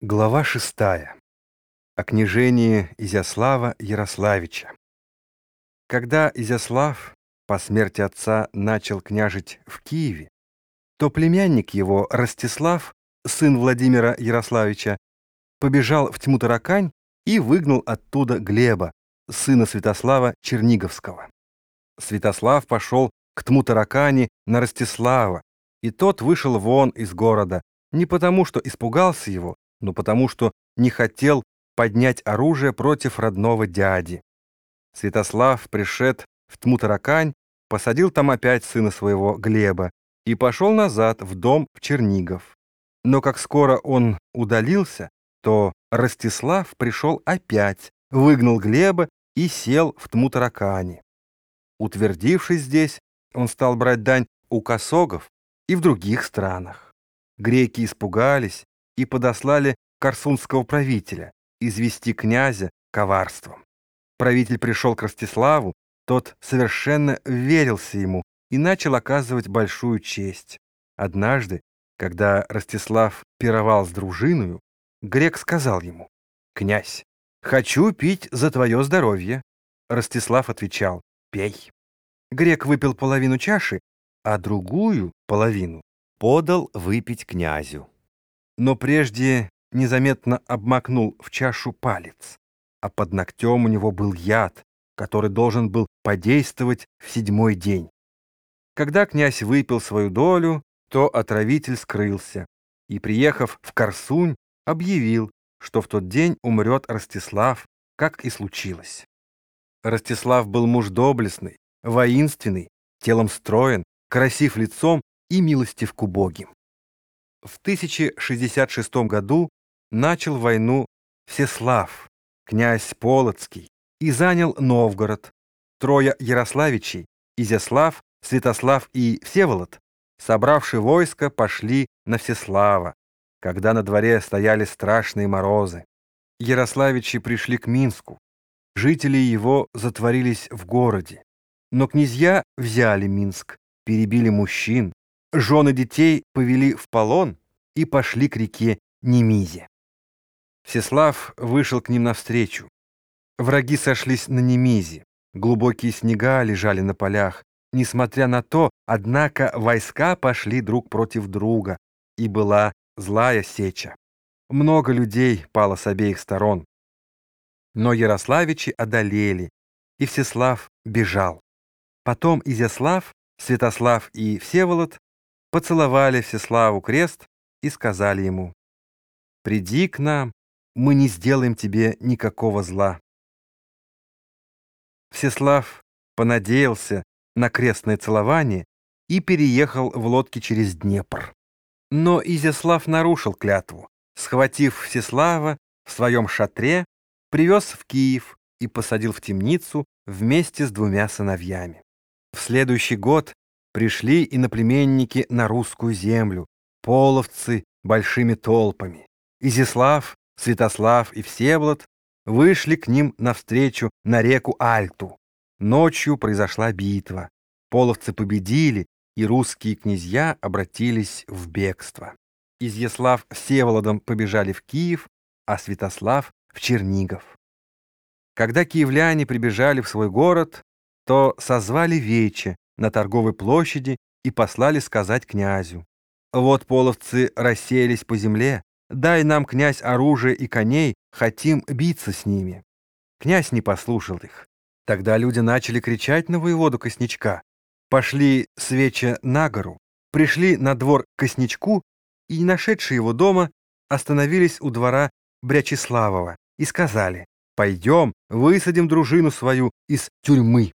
Глава шестая. О княжении Изяслава Ярославича. Когда Изяслав по смерти отца начал княжить в Киеве, то племянник его, Ростислав, сын Владимира Ярославича, побежал в Тьму-Таракань и выгнал оттуда Глеба, сына Святослава Черниговского. Святослав пошел к Тьму-Таракани на Ростислава, и тот вышел вон из города, не потому что испугался его, но потому что не хотел поднять оружие против родного дяди. Святослав пришед в Тмутаракань, посадил там опять сына своего Глеба и пошел назад в дом в Чернигов. Но как скоро он удалился, то Ростислав пришел опять, выгнал Глеба и сел в Тмутаракане. Утвердившись здесь, он стал брать дань у косогов и в других странах. Греки испугались и подослали корсунского правителя извести князя коварством. Правитель пришел к Ростиславу, тот совершенно верился ему и начал оказывать большую честь. Однажды, когда Ростислав пировал с дружиною, грек сказал ему, «Князь, хочу пить за твое здоровье». Ростислав отвечал, «Пей». Грек выпил половину чаши, а другую половину подал выпить князю но прежде незаметно обмакнул в чашу палец, а под ногтем у него был яд, который должен был подействовать в седьмой день. Когда князь выпил свою долю, то отравитель скрылся и, приехав в Корсунь, объявил, что в тот день умрет Ростислав, как и случилось. Ростислав был муж доблестный, воинственный, телом строен, красив лицом и милостив к убогим. В 1066 году начал войну Всеслав, князь Полоцкий, и занял Новгород. Трое Ярославичей, Изяслав, Святослав и Всеволод, собравшие войско, пошли на Всеслава, когда на дворе стояли страшные морозы. Ярославичи пришли к Минску. Жители его затворились в городе. Но князья взяли Минск, перебили мужчин, Жены детей повели в полон и пошли к реке Немизе. Всеслав вышел к ним навстречу. Враги сошлись на Немизе. Глубокие снега лежали на полях. Несмотря на то, однако, войска пошли друг против друга, и была злая сеча. Много людей пало с обеих сторон. Но Ярославичи одолели, и Всеслав бежал. Потом Изяслав, Святослав и Всеволод поцеловали Всеславу крест и сказали ему, «Приди к нам, мы не сделаем тебе никакого зла». Всеслав понадеялся на крестное целование и переехал в лодке через Днепр. Но Изяслав нарушил клятву, схватив Всеслава в своем шатре, привез в Киев и посадил в темницу вместе с двумя сыновьями. В следующий год пришли иноплеменники на русскую землю, половцы большими толпами. Изяслав, Святослав и Всеволод вышли к ним навстречу на реку Альту. Ночью произошла битва. Половцы победили, и русские князья обратились в бегство. Изяслав с Всеволодом побежали в Киев, а Святослав — в Чернигов. Когда киевляне прибежали в свой город, то созвали вече, на торговой площади и послали сказать князю. «Вот половцы расселись по земле, дай нам, князь, оружие и коней, хотим биться с ними». Князь не послушал их. Тогда люди начали кричать на воеводу Косничка. Пошли свечи на гору, пришли на двор Косничку и, нашедшие его дома, остановились у двора Брячеславова и сказали, «Пойдем, высадим дружину свою из тюрьмы».